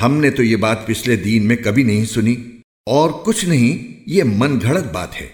हमने तो ये बात पिछले दीन में कभी नहीं सुनी, और कुछ नहीं, ये मन बात है।